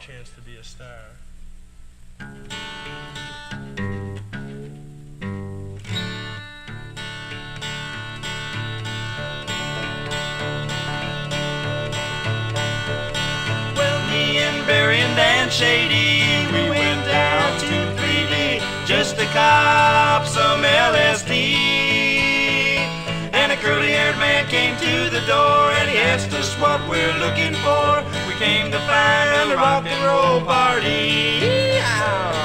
chance to be a star. Well, me and Barry and Dan Shady, we went down to 3D just to cop some LSD. And a curly-haired man came to the door and he asked us what we're looking for. Came to find a rock and roll party. Yeehaw!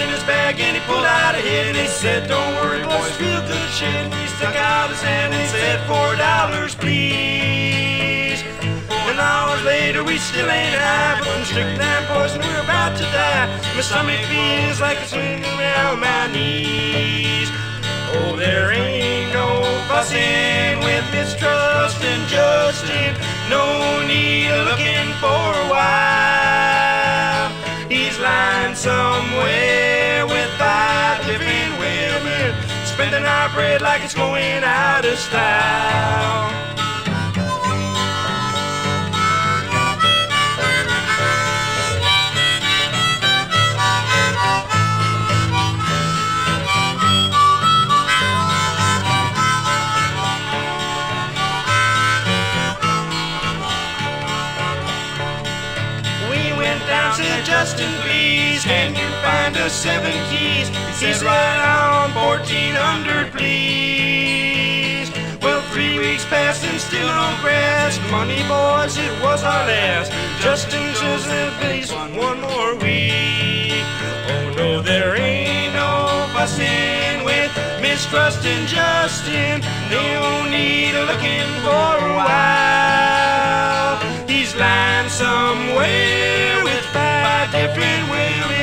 In his bag and he pulled out a hit and he said, Don't worry, boys, feel good shit. His hand and said, Four dollars, please. And hours later, we still ain't high, from strychnine poison, we're about to die. My stomach feels like it's swinging around my knees. Oh, there ain't no fussing with mistrust and Justin. No need looking for a while. He's lying somewhere spending our bread like it's going out of style. We went down, said Justin, please, can seven keys? He said right on 1400, please. Well, three weeks passed and still no grass. Money, boys, it was our last. Justin says at least one more week. Oh no, there ain't no fussing with mistrust and Justin. No need looking for a while. He's lying somewhere with five different women,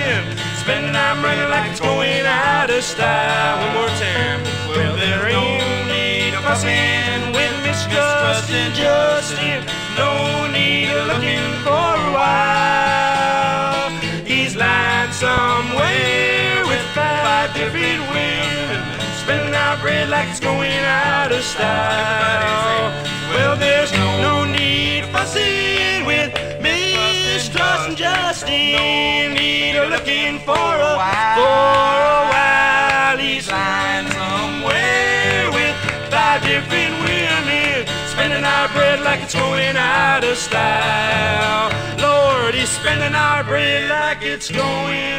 spending our money like it's going out of style. One more time. Well, there ain't no need of fussing with mistrust and Justin. No need of looking for a while. He's lying somewhere with five different women, spending our bread like it's going out of style. Well, there's No need of looking for a for a while. He's lying somewhere with five different women, spending our bread like it's going out of style. Lord, he's spending our bread like it's going